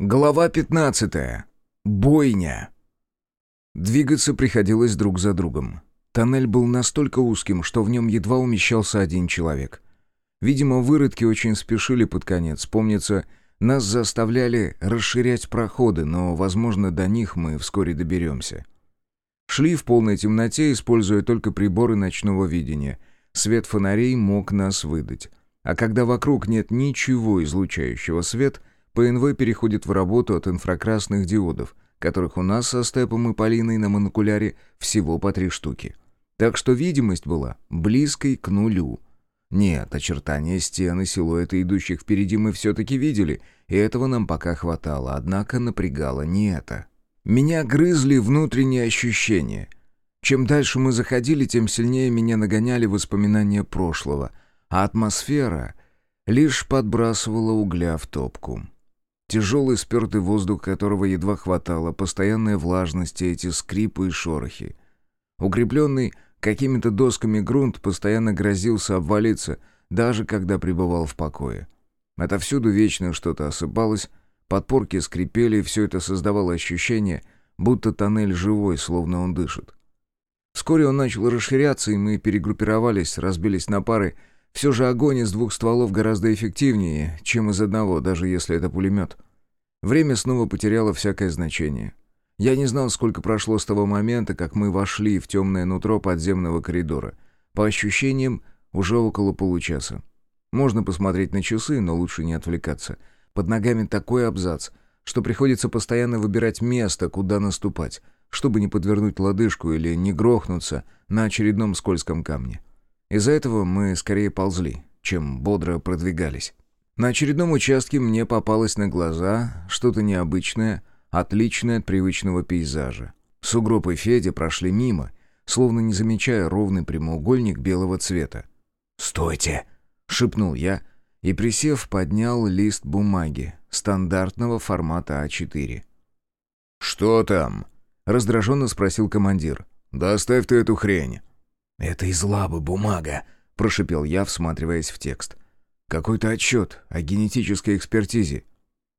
Глава 15. Бойня. Двигаться приходилось друг за другом. Тоннель был настолько узким, что в нем едва умещался один человек. Видимо, выродки очень спешили под конец. Помнится, нас заставляли расширять проходы, но, возможно, до них мы вскоре доберемся. Шли в полной темноте, используя только приборы ночного видения. Свет фонарей мог нас выдать. А когда вокруг нет ничего излучающего свет — ПНВ переходит в работу от инфракрасных диодов, которых у нас со Степом и Полиной на монокуляре всего по три штуки. Так что видимость была близкой к нулю. Нет, очертания стены, силуэты идущих впереди мы все-таки видели, и этого нам пока хватало, однако напрягало не это. Меня грызли внутренние ощущения. Чем дальше мы заходили, тем сильнее меня нагоняли воспоминания прошлого, а атмосфера лишь подбрасывала угля в топку. Тяжелый спертый воздух, которого едва хватало, постоянная влажность и эти скрипы и шорохи. Укрепленный какими-то досками грунт постоянно грозился обвалиться, даже когда пребывал в покое. Отовсюду вечно что-то осыпалось, подпорки скрипели, и все это создавало ощущение, будто тоннель живой, словно он дышит. Вскоре он начал расширяться, и мы перегруппировались, разбились на пары, все же огонь из двух стволов гораздо эффективнее, чем из одного, даже если это пулемет. Время снова потеряло всякое значение. Я не знал, сколько прошло с того момента, как мы вошли в темное нутро подземного коридора. По ощущениям, уже около получаса. Можно посмотреть на часы, но лучше не отвлекаться. Под ногами такой абзац, что приходится постоянно выбирать место, куда наступать, чтобы не подвернуть лодыжку или не грохнуться на очередном скользком камне. Из-за этого мы скорее ползли, чем бодро продвигались. На очередном участке мне попалось на глаза что-то необычное, отличное от привычного пейзажа. Сугроб и Федя прошли мимо, словно не замечая ровный прямоугольник белого цвета. «Стойте!» — шепнул я и, присев, поднял лист бумаги стандартного формата А4. «Что там?» — раздраженно спросил командир. «Доставь ты эту хрень». «Это из лабы бумага», — прошипел я, всматриваясь в текст. «Какой-то отчет о генетической экспертизе».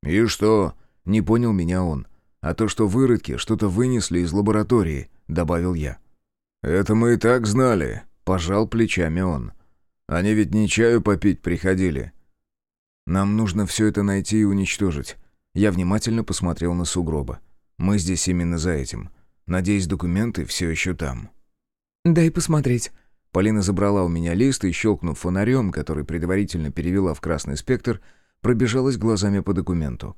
«И что?» — не понял меня он. «А то, что выродки что-то вынесли из лаборатории», — добавил я. «Это мы и так знали», — пожал плечами он. «Они ведь не чаю попить приходили». «Нам нужно все это найти и уничтожить». Я внимательно посмотрел на сугроба. «Мы здесь именно за этим. Надеюсь, документы все еще там». «Дай посмотреть». Полина забрала у меня лист и, щелкнув фонарем, который предварительно перевела в красный спектр, пробежалась глазами по документу.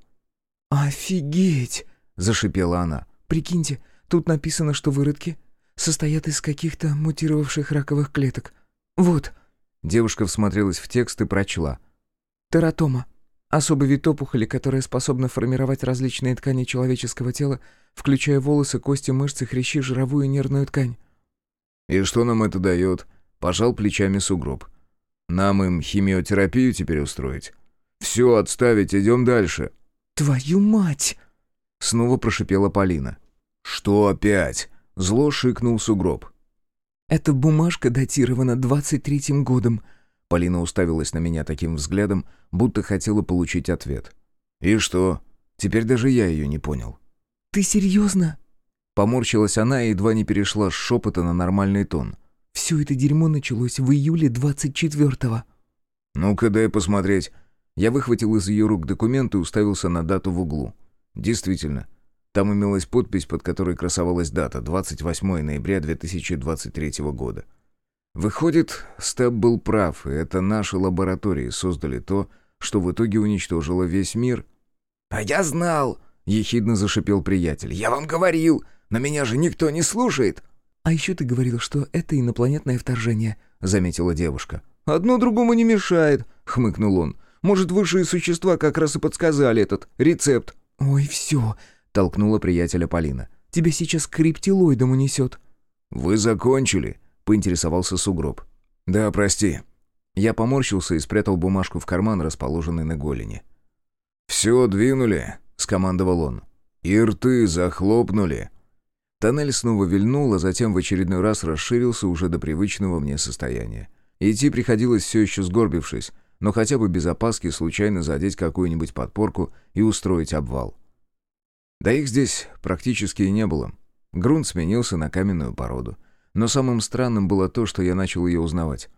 «Офигеть!» — зашипела она. «Прикиньте, тут написано, что выродки состоят из каких-то мутировавших раковых клеток. Вот». Девушка всмотрелась в текст и прочла. «Тератома. Особый вид опухоли, которая способна формировать различные ткани человеческого тела, включая волосы, кости, мышцы, хрящи, жировую и нервную ткань. «И что нам это дает?» — пожал плечами сугроб. «Нам им химиотерапию теперь устроить?» «Все, отставить, идем дальше». «Твою мать!» — снова прошипела Полина. «Что опять?» — зло шикнул сугроб. «Эта бумажка датирована двадцать третьим годом». Полина уставилась на меня таким взглядом, будто хотела получить ответ. «И что? Теперь даже я ее не понял». «Ты серьезно?» Поморщилась она и едва не перешла с шепота на нормальный тон. «Все это дерьмо началось в июле двадцать четвертого». «Ну-ка, дай посмотреть». Я выхватил из ее рук документ и уставился на дату в углу. Действительно, там имелась подпись, под которой красовалась дата 28 ноября 2023 года. Выходит, Степ был прав, и это наши лаборатории создали то, что в итоге уничтожило весь мир. «А я знал!» — ехидно зашипел приятель. «Я вам говорил! Но меня же никто не слушает!» «А еще ты говорил, что это инопланетное вторжение», — заметила девушка. «Одно другому не мешает», — хмыкнул он. «Может, высшие существа как раз и подсказали этот рецепт». «Ой, все», — толкнула приятеля Полина. «Тебя сейчас к рептилоидам унесет». «Вы закончили?» — поинтересовался сугроб. «Да, прости». Я поморщился и спрятал бумажку в карман, расположенный на голени. «Все, двинули», — скомандовал он. «И рты захлопнули». Тоннель снова вильнул, а затем в очередной раз расширился уже до привычного мне состояния. Идти приходилось все еще сгорбившись, но хотя бы без опаски случайно задеть какую-нибудь подпорку и устроить обвал. Да их здесь практически и не было. Грунт сменился на каменную породу. Но самым странным было то, что я начал ее узнавать.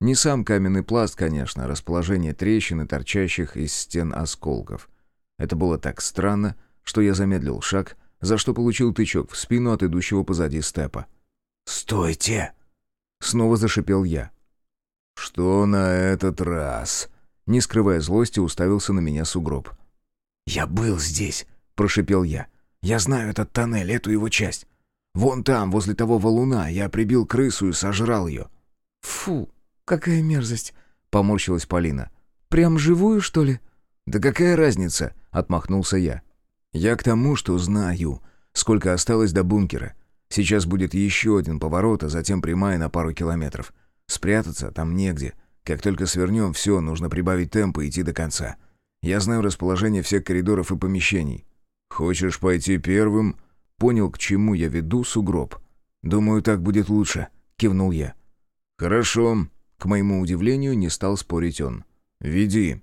Не сам каменный пласт, конечно, а расположение трещин и торчащих из стен осколков. Это было так странно, что я замедлил шаг, за что получил тычок в спину от идущего позади степа. «Стойте!» Снова зашипел я. «Что на этот раз?» Не скрывая злости, уставился на меня сугроб. «Я был здесь», — прошипел я. «Я знаю этот тоннель, эту его часть. Вон там, возле того валуна, я прибил крысу и сожрал ее». «Фу, какая мерзость», — поморщилась Полина. «Прям живую, что ли?» «Да какая разница?» — отмахнулся я. «Я к тому, что знаю, сколько осталось до бункера. Сейчас будет еще один поворот, а затем прямая на пару километров. Спрятаться там негде. Как только свернем, все, нужно прибавить темп и идти до конца. Я знаю расположение всех коридоров и помещений. Хочешь пойти первым?» Понял, к чему я веду сугроб. «Думаю, так будет лучше», — кивнул я. «Хорошо», — к моему удивлению не стал спорить он. «Веди».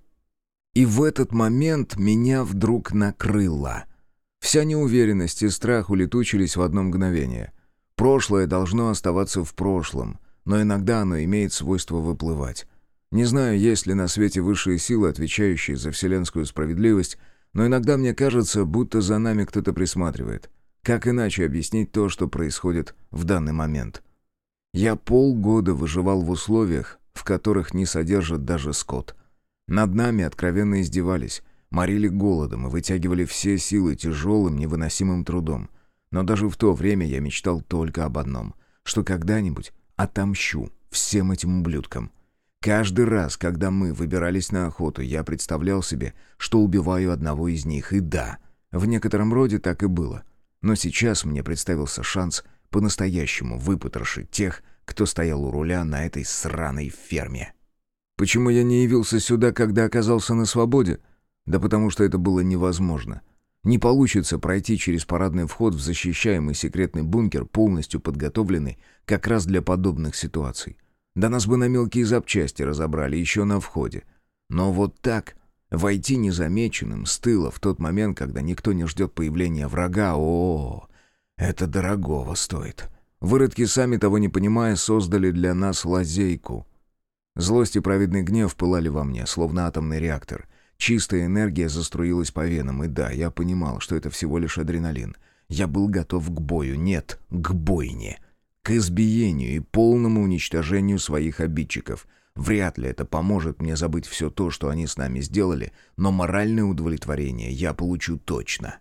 И в этот момент меня вдруг накрыло. Вся неуверенность и страх улетучились в одно мгновение. Прошлое должно оставаться в прошлом, но иногда оно имеет свойство выплывать. Не знаю, есть ли на свете высшие силы, отвечающие за вселенскую справедливость, но иногда мне кажется, будто за нами кто-то присматривает. Как иначе объяснить то, что происходит в данный момент? Я полгода выживал в условиях, в которых не содержит даже скот. Над нами откровенно издевались, морили голодом и вытягивали все силы тяжелым невыносимым трудом. Но даже в то время я мечтал только об одном, что когда-нибудь отомщу всем этим ублюдкам. Каждый раз, когда мы выбирались на охоту, я представлял себе, что убиваю одного из них, и да, в некотором роде так и было. Но сейчас мне представился шанс по-настоящему выпотрошить тех, кто стоял у руля на этой сраной ферме. Почему я не явился сюда, когда оказался на свободе? Да потому что это было невозможно. Не получится пройти через парадный вход в защищаемый секретный бункер, полностью подготовленный как раз для подобных ситуаций. Да нас бы на мелкие запчасти разобрали еще на входе. Но вот так, войти незамеченным с тыла в тот момент, когда никто не ждет появления врага, о, это дорогого стоит. Выродки, сами того не понимая, создали для нас лазейку. Злость и праведный гнев пылали во мне, словно атомный реактор — Чистая энергия заструилась по венам, и да, я понимал, что это всего лишь адреналин. Я был готов к бою, нет, к бойне. К избиению и полному уничтожению своих обидчиков. Вряд ли это поможет мне забыть все то, что они с нами сделали, но моральное удовлетворение я получу точно.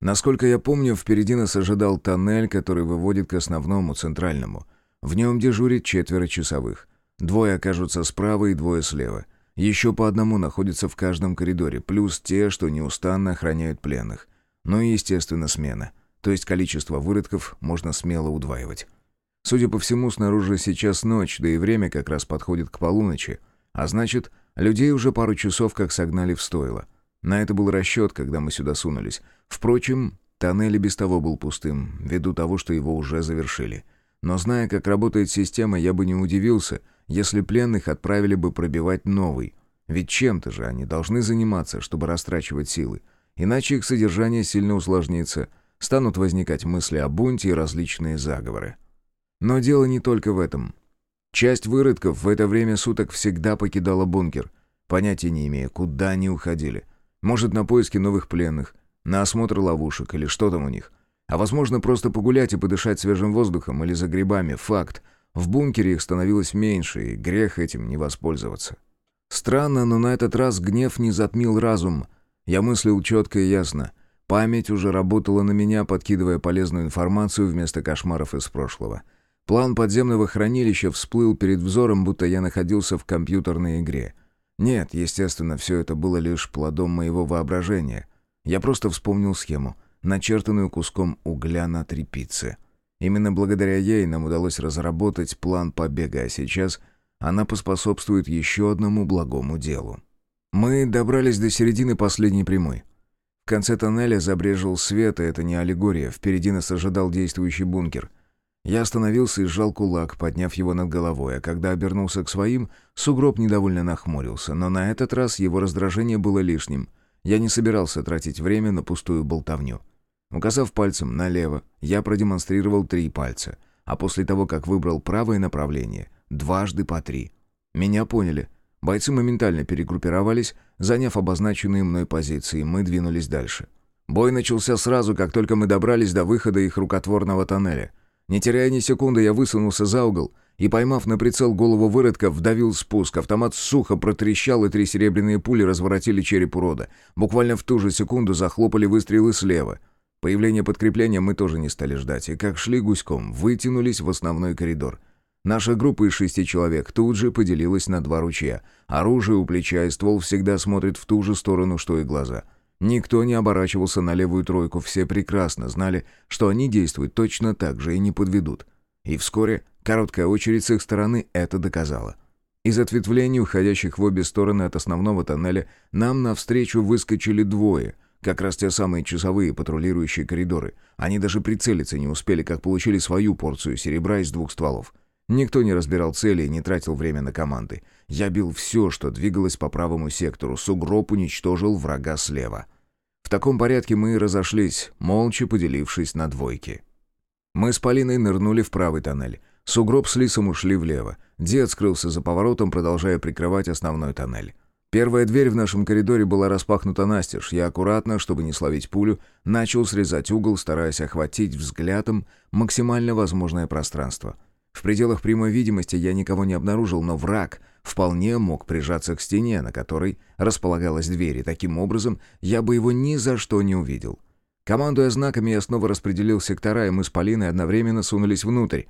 Насколько я помню, впереди нас ожидал тоннель, который выводит к основному, центральному. В нем дежурит четверо часовых. Двое окажутся справа и двое слева. Еще по одному находятся в каждом коридоре, плюс те, что неустанно охраняют пленных. Ну и, естественно, смена. То есть количество выродков можно смело удваивать. Судя по всему, снаружи сейчас ночь, да и время как раз подходит к полуночи. А значит, людей уже пару часов как согнали в стойло. На это был расчет, когда мы сюда сунулись. Впрочем, тоннель и без того был пустым, ввиду того, что его уже завершили. Но зная, как работает система, я бы не удивился — если пленных отправили бы пробивать новый. Ведь чем-то же они должны заниматься, чтобы растрачивать силы. Иначе их содержание сильно усложнится, станут возникать мысли о бунте и различные заговоры. Но дело не только в этом. Часть выродков в это время суток всегда покидала бункер, понятия не имея, куда они уходили. Может, на поиски новых пленных, на осмотр ловушек или что там у них. А возможно, просто погулять и подышать свежим воздухом или за грибами. Факт. В бункере их становилось меньше, и грех этим не воспользоваться. Странно, но на этот раз гнев не затмил разум. Я мыслил четко и ясно. Память уже работала на меня, подкидывая полезную информацию вместо кошмаров из прошлого. План подземного хранилища всплыл перед взором, будто я находился в компьютерной игре. Нет, естественно, все это было лишь плодом моего воображения. Я просто вспомнил схему, начертанную куском угля на тряпице. Именно благодаря ей нам удалось разработать план побега, а сейчас она поспособствует еще одному благому делу. Мы добрались до середины последней прямой. В конце тоннеля забрежил свет, и это не аллегория, впереди нас ожидал действующий бункер. Я остановился и сжал кулак, подняв его над головой, а когда обернулся к своим, сугроб недовольно нахмурился, но на этот раз его раздражение было лишним. Я не собирался тратить время на пустую болтовню. Указав пальцем налево, я продемонстрировал три пальца, а после того, как выбрал правое направление, дважды по три. Меня поняли. Бойцы моментально перегруппировались, заняв обозначенные мной позиции, мы двинулись дальше. Бой начался сразу, как только мы добрались до выхода их рукотворного тоннеля — не теряя ни секунды, я высунулся за угол и, поймав на прицел голову выродка, вдавил спуск. Автомат сухо протрещал, и три серебряные пули разворотили череп урода. Буквально в ту же секунду захлопали выстрелы слева. Появление подкрепления мы тоже не стали ждать, и как шли гуськом, вытянулись в основной коридор. Наша группа из шести человек тут же поделилась на два ручья. Оружие у плеча и ствол всегда смотрит в ту же сторону, что и глаза — Никто не оборачивался на левую тройку, все прекрасно знали, что они действуют точно так же и не подведут. И вскоре короткая очередь с их стороны это доказала. Из ответвлений, уходящих в обе стороны от основного тоннеля, нам навстречу выскочили двое, как раз те самые часовые патрулирующие коридоры. Они даже прицелиться не успели, как получили свою порцию серебра из двух стволов. Никто не разбирал цели и не тратил время на команды. Я бил все, что двигалось по правому сектору. Сугроб уничтожил врага слева. В таком порядке мы и разошлись, молча поделившись на двойки. Мы с Полиной нырнули в правый тоннель. Сугроб с Лисом ушли влево. Дед скрылся за поворотом, продолжая прикрывать основной тоннель. Первая дверь в нашем коридоре была распахнута настежь. Я аккуратно, чтобы не словить пулю, начал срезать угол, стараясь охватить взглядом максимально возможное пространство — в пределах прямой видимости я никого не обнаружил, но враг вполне мог прижаться к стене, на которой располагалась дверь, и таким образом я бы его ни за что не увидел. Командуя знаками, я снова распределил сектора, и мы с Полиной одновременно сунулись внутрь.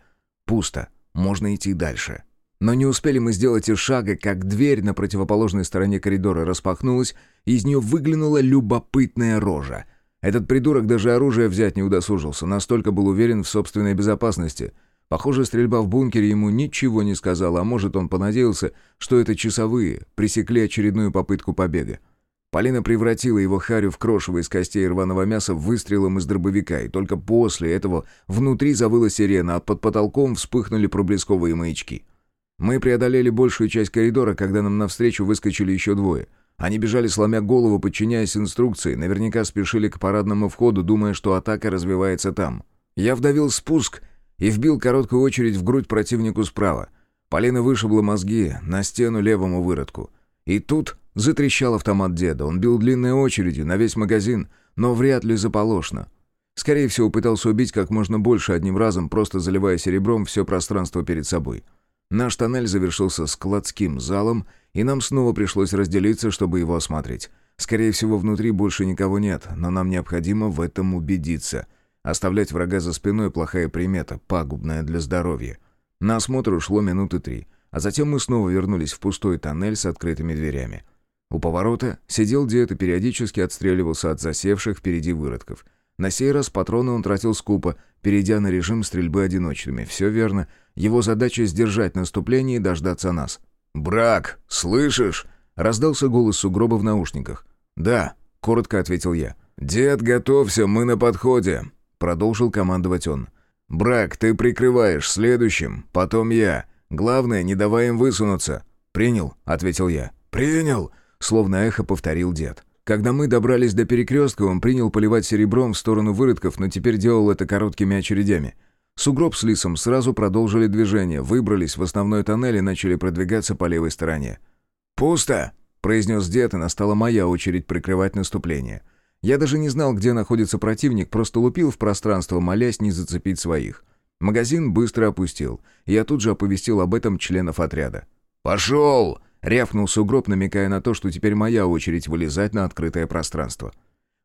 Пусто. Можно идти дальше. Но не успели мы сделать и шага, как дверь на противоположной стороне коридора распахнулась, и из нее выглянула любопытная рожа. Этот придурок даже оружие взять не удосужился, настолько был уверен в собственной безопасности — Похоже, стрельба в бункере ему ничего не сказала, а может, он понадеялся, что это часовые пресекли очередную попытку побега. Полина превратила его харю в крошево из костей рваного мяса выстрелом из дробовика, и только после этого внутри завыла сирена, а под потолком вспыхнули проблесковые маячки. Мы преодолели большую часть коридора, когда нам навстречу выскочили еще двое. Они бежали, сломя голову, подчиняясь инструкции, наверняка спешили к парадному входу, думая, что атака развивается там. Я вдавил спуск — и вбил короткую очередь в грудь противнику справа. Полина вышибла мозги на стену левому выродку. И тут затрещал автомат деда. Он бил длинной очередью на весь магазин, но вряд ли заполошно. Скорее всего, пытался убить как можно больше одним разом, просто заливая серебром все пространство перед собой. Наш тоннель завершился складским залом, и нам снова пришлось разделиться, чтобы его осмотреть. Скорее всего, внутри больше никого нет, но нам необходимо в этом убедиться. Оставлять врага за спиной – плохая примета, пагубная для здоровья. На осмотр ушло минуты три, а затем мы снова вернулись в пустой тоннель с открытыми дверями. У поворота сидел дед и периодически отстреливался от засевших впереди выродков. На сей раз патроны он тратил скупо, перейдя на режим стрельбы одиночными. Все верно. Его задача — сдержать наступление и дождаться нас. «Брак, слышишь?» — раздался голос сугроба в наушниках. «Да», — коротко ответил я. «Дед, готовься, мы на подходе. Продолжил командовать он. «Брак, ты прикрываешь, следующим, потом я. Главное, не давай им высунуться». «Принял», — ответил я. «Принял», — словно эхо повторил дед. Когда мы добрались до перекрестка, он принял поливать серебром в сторону выродков, но теперь делал это короткими очередями. Сугроб с Лисом сразу продолжили движение, выбрались в основной тоннель и начали продвигаться по левой стороне. «Пусто!» — произнес дед, и настала моя очередь прикрывать наступление — я даже не знал, где находится противник, просто лупил в пространство, молясь не зацепить своих. Магазин быстро опустил, я тут же оповестил об этом членов отряда. «Пошел!» — рявкнул сугроб, намекая на то, что теперь моя очередь вылезать на открытое пространство.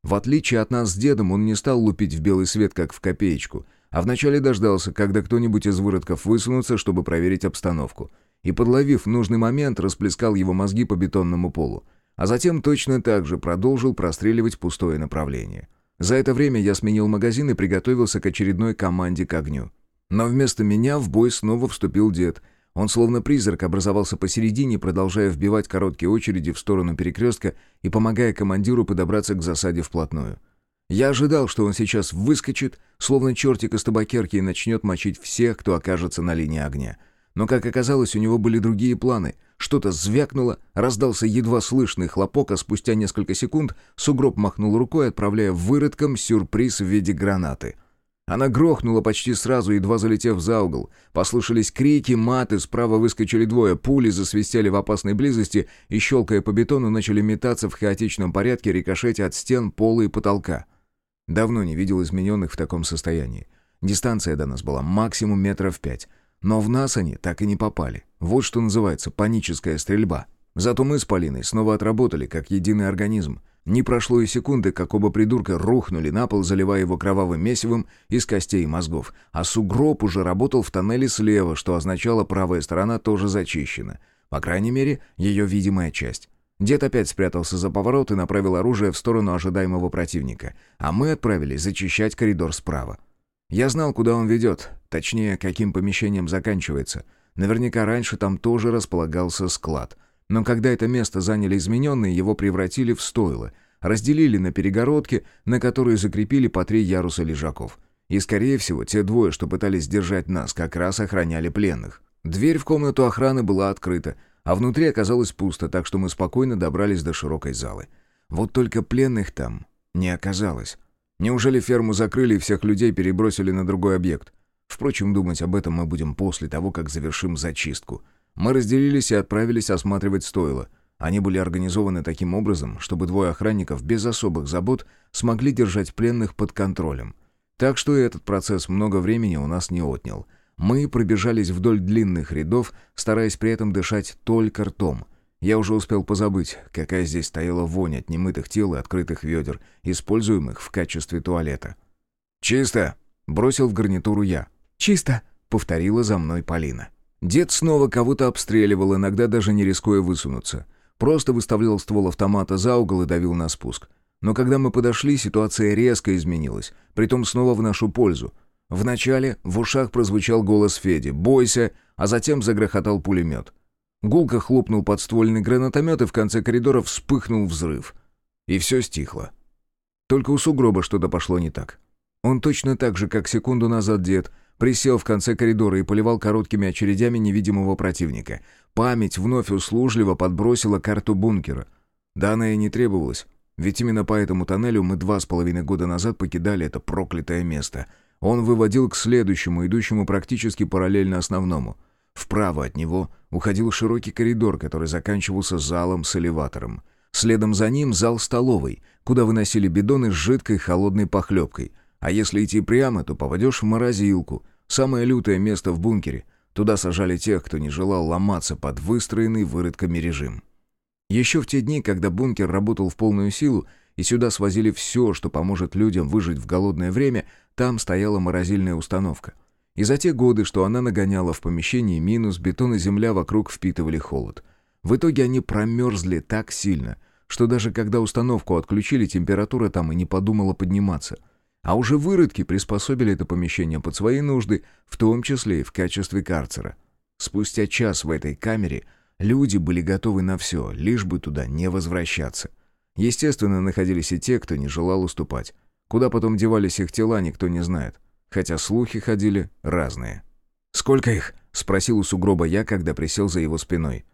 В отличие от нас с дедом, он не стал лупить в белый свет, как в копеечку, а вначале дождался, когда кто-нибудь из выродков высунутся, чтобы проверить обстановку, и, подловив нужный момент, расплескал его мозги по бетонному полу а затем точно так же продолжил простреливать пустое направление. За это время я сменил магазин и приготовился к очередной команде к огню. Но вместо меня в бой снова вступил дед. Он словно призрак образовался посередине, продолжая вбивать короткие очереди в сторону перекрестка и помогая командиру подобраться к засаде вплотную. Я ожидал, что он сейчас выскочит, словно чертик из табакерки, и начнет мочить всех, кто окажется на линии огня. Но, как оказалось, у него были другие планы. Что-то звякнуло, раздался едва слышный хлопок, а спустя несколько секунд сугроб махнул рукой, отправляя выродкам сюрприз в виде гранаты — она грохнула почти сразу, едва залетев за угол. Послышались крики, маты, справа выскочили двое, пули засвистели в опасной близости и, щелкая по бетону, начали метаться в хаотичном порядке, рикошете от стен, пола и потолка. Давно не видел измененных в таком состоянии. Дистанция до нас была максимум метров пять. Но в нас они так и не попали. Вот что называется паническая стрельба. Зато мы с Полиной снова отработали, как единый организм. Не прошло и секунды, как оба придурка рухнули на пол, заливая его кровавым месивом из костей и мозгов. А сугроб уже работал в тоннеле слева, что означало, правая сторона тоже зачищена. По крайней мере, ее видимая часть. Дед опять спрятался за поворот и направил оружие в сторону ожидаемого противника. А мы отправились зачищать коридор справа. Я знал, куда он ведет, точнее, каким помещением заканчивается. Наверняка раньше там тоже располагался склад — но когда это место заняли измененные, его превратили в стойло, разделили на перегородки, на которые закрепили по три яруса лежаков. И, скорее всего, те двое, что пытались держать нас, как раз охраняли пленных. Дверь в комнату охраны была открыта, а внутри оказалось пусто, так что мы спокойно добрались до широкой залы. Вот только пленных там не оказалось. Неужели ферму закрыли и всех людей перебросили на другой объект? Впрочем, думать об этом мы будем после того, как завершим зачистку — мы разделились и отправились осматривать стойло. Они были организованы таким образом, чтобы двое охранников без особых забот смогли держать пленных под контролем. Так что этот процесс много времени у нас не отнял. Мы пробежались вдоль длинных рядов, стараясь при этом дышать только ртом. Я уже успел позабыть, какая здесь стояла вонь от немытых тел и открытых ведер, используемых в качестве туалета. «Чисто!» — бросил в гарнитуру я. «Чисто!» — повторила за мной Полина. Дед снова кого-то обстреливал, иногда даже не рискуя высунуться. Просто выставлял ствол автомата за угол и давил на спуск. Но когда мы подошли, ситуация резко изменилась, притом снова в нашу пользу. Вначале в ушах прозвучал голос Феди «Бойся», а затем загрохотал пулемет. Гулко хлопнул подствольный гранатомет, и в конце коридора вспыхнул взрыв. И все стихло. Только у сугроба что-то пошло не так. Он точно так же, как секунду назад дед, Присел в конце коридора и поливал короткими очередями невидимого противника. Память вновь услужливо подбросила карту бункера. Да она и не требовалась, ведь именно по этому тоннелю мы два с половиной года назад покидали это проклятое место. Он выводил к следующему, идущему практически параллельно основному. Вправо от него уходил широкий коридор, который заканчивался залом с элеватором. Следом за ним зал столовой, куда выносили бидоны с жидкой холодной похлебкой. А если идти прямо, то попадешь в морозилку, самое лютое место в бункере. Туда сажали тех, кто не желал ломаться под выстроенный выродками режим. Еще в те дни, когда бункер работал в полную силу, и сюда свозили все, что поможет людям выжить в голодное время, там стояла морозильная установка. И за те годы, что она нагоняла в помещении минус, бетон и земля вокруг впитывали холод. В итоге они промерзли так сильно, что даже когда установку отключили, температура там и не подумала подниматься — а уже выродки приспособили это помещение под свои нужды, в том числе и в качестве карцера. Спустя час в этой камере люди были готовы на все, лишь бы туда не возвращаться. Естественно, находились и те, кто не желал уступать. Куда потом девались их тела, никто не знает. Хотя слухи ходили разные. «Сколько их?» — спросил у сугроба я, когда присел за его спиной.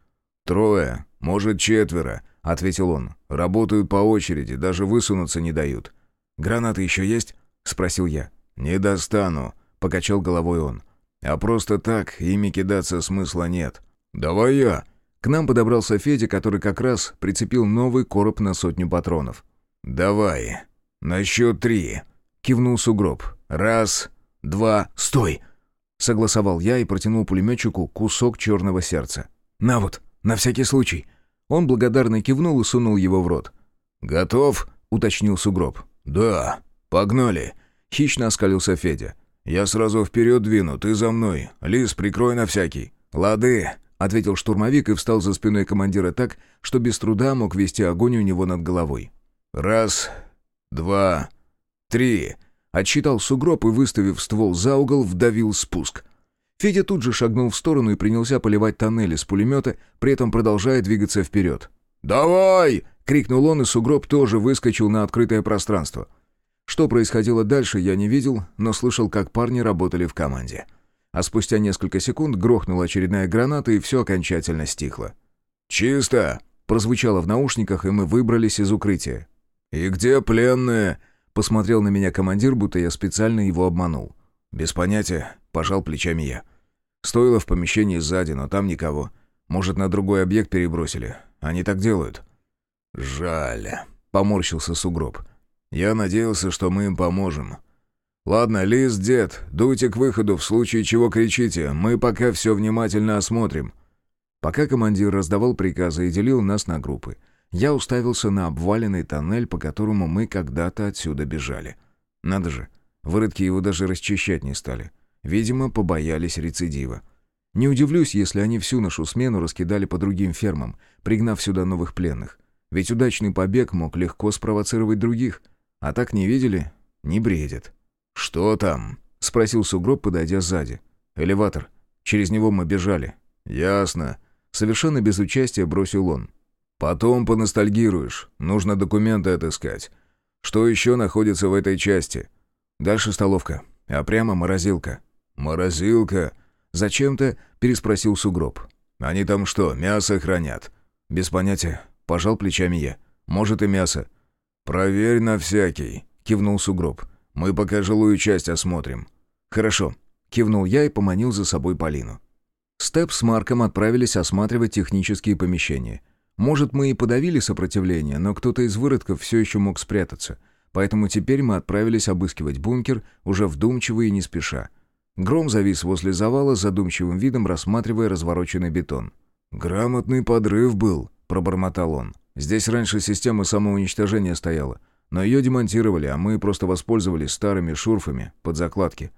«Трое, может, четверо», — ответил он. «Работают по очереди, даже высунуться не дают. «Гранаты еще есть?» — спросил я. «Не достану», — покачал головой он. «А просто так ими кидаться смысла нет. Давай я». К нам подобрался Федя, который как раз прицепил новый короб на сотню патронов. «Давай. На счет три», — кивнул сугроб. «Раз, два, стой!» Согласовал я и протянул пулеметчику кусок черного сердца. «На вот, на всякий случай». Он благодарно кивнул и сунул его в рот. «Готов?» — уточнил сугроб. «Да, погнали!» — хищно оскалился Федя. «Я сразу вперед двину, ты за мной. Лис, прикрой на всякий». «Лады!» — ответил штурмовик и встал за спиной командира так, что без труда мог вести огонь у него над головой. «Раз, два, три!» — отсчитал сугроб и, выставив ствол за угол, вдавил спуск. Федя тут же шагнул в сторону и принялся поливать тоннели с пулемета, при этом продолжая двигаться вперед. «Давай!» — крикнул он, и сугроб тоже выскочил на открытое пространство. Что происходило дальше, я не видел, но слышал, как парни работали в команде. А спустя несколько секунд грохнула очередная граната, и все окончательно стихло. «Чисто!» — прозвучало в наушниках, и мы выбрались из укрытия. «И где пленные?» — посмотрел на меня командир, будто я специально его обманул. «Без понятия», — пожал плечами я. «Стоило в помещении сзади, но там никого. Может, на другой объект перебросили. Они так делают». «Жаль», — поморщился сугроб. «Я надеялся, что мы им поможем». «Ладно, Лиз, дед, дуйте к выходу, в случае чего кричите. Мы пока все внимательно осмотрим». Пока командир раздавал приказы и делил нас на группы, я уставился на обваленный тоннель, по которому мы когда-то отсюда бежали. Надо же, выродки его даже расчищать не стали. Видимо, побоялись рецидива. Не удивлюсь, если они всю нашу смену раскидали по другим фермам, пригнав сюда новых пленных. Ведь удачный побег мог легко спровоцировать других. А так не видели? Не бредят. «Что там?» — спросил сугроб, подойдя сзади. «Элеватор. Через него мы бежали». «Ясно». Совершенно без участия бросил он. «Потом поностальгируешь. Нужно документы отыскать. Что еще находится в этой части?» «Дальше столовка, а прямо морозилка». «Морозилка?» Зачем-то переспросил сугроб. «Они там что, мясо хранят?» «Без понятия. Пожал плечами я. «Может и мясо». «Проверь на всякий», — кивнул сугроб. «Мы пока жилую часть осмотрим». «Хорошо», — кивнул я и поманил за собой Полину. Степ с Марком отправились осматривать технические помещения. Может, мы и подавили сопротивление, но кто-то из выродков все еще мог спрятаться. Поэтому теперь мы отправились обыскивать бункер, уже вдумчиво и не спеша. Гром завис возле завала, задумчивым видом рассматривая развороченный бетон. «Грамотный подрыв был», — пробормотал он. «Здесь раньше система самоуничтожения стояла, но ее демонтировали, а мы просто воспользовались старыми шурфами под закладки».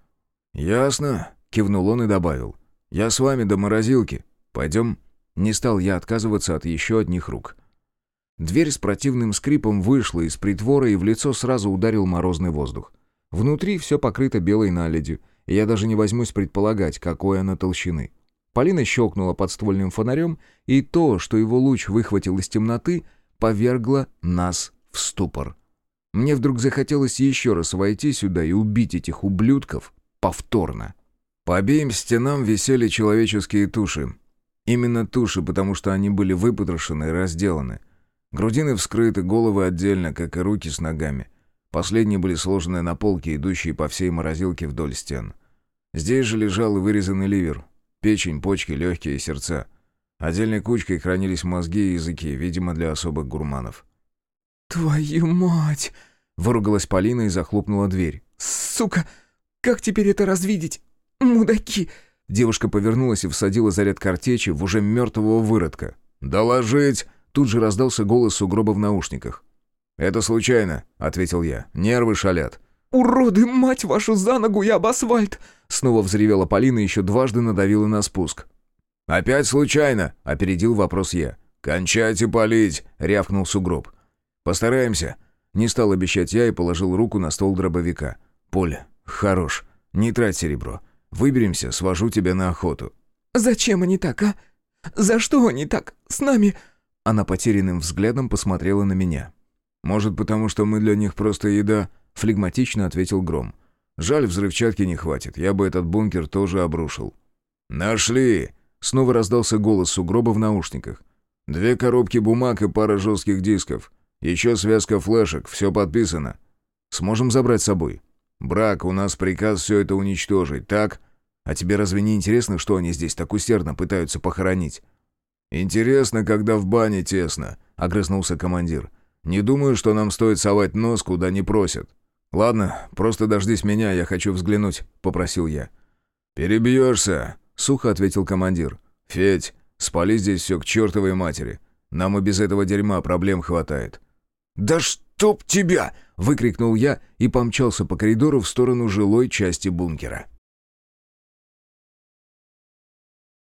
«Ясно», — кивнул он и добавил. «Я с вами до морозилки. Пойдем?» Не стал я отказываться от еще одних рук. Дверь с противным скрипом вышла из притвора, и в лицо сразу ударил морозный воздух. Внутри все покрыто белой наледью, и я даже не возьмусь предполагать, какой она толщины. Полина щелкнула подствольным фонарем, и то, что его луч выхватил из темноты, повергло нас в ступор. Мне вдруг захотелось еще раз войти сюда и убить этих ублюдков повторно. По обеим стенам висели человеческие туши. Именно туши, потому что они были выпотрошены и разделаны. Грудины вскрыты, головы отдельно, как и руки с ногами. Последние были сложены на полке, идущие по всей морозилке вдоль стен. Здесь же лежал и вырезанный ливер. Печень, почки, легкие и сердца. Отдельной кучкой хранились мозги и языки, видимо, для особых гурманов. «Твою мать!» — выругалась Полина и захлопнула дверь. «Сука! Как теперь это развидеть? «Мудаки!» Девушка повернулась и всадила заряд картечи в уже мертвого выродка. «Доложить!» Тут же раздался голос сугроба в наушниках. «Это случайно», — ответил я. «Нервы шалят». «Уроды, мать вашу, за ногу я об асфальт!» Снова взревела Полина и еще дважды надавила на спуск. «Опять случайно?» — опередил вопрос я. «Кончайте палить!» — рявкнул сугроб. «Постараемся». Не стал обещать я и положил руку на стол дробовика. «Поля, хорош. Не трать серебро. Выберемся, свожу тебя на охоту». «Зачем они так, а? За что они так? С нами...» Она потерянным взглядом посмотрела на меня. «Может, потому что мы для них просто еда?» — флегматично ответил Гром. «Жаль, взрывчатки не хватит. Я бы этот бункер тоже обрушил». «Нашли!» — снова раздался голос сугроба в наушниках. «Две коробки бумаг и пара жестких дисков. Еще связка флешек. Все подписано. Сможем забрать с собой?» «Брак, у нас приказ все это уничтожить, так? А тебе разве не интересно, что они здесь так усердно пытаются похоронить?» «Интересно, когда в бане тесно», — огрызнулся командир. «Не думаю, что нам стоит совать нос, куда не просят». «Ладно, просто дождись меня, я хочу взглянуть», — попросил я. «Перебьешься», — сухо ответил командир. «Федь, спали здесь все к чертовой матери. Нам и без этого дерьма проблем хватает». «Да чтоб тебя!» — выкрикнул я и помчался по коридору в сторону жилой части бункера.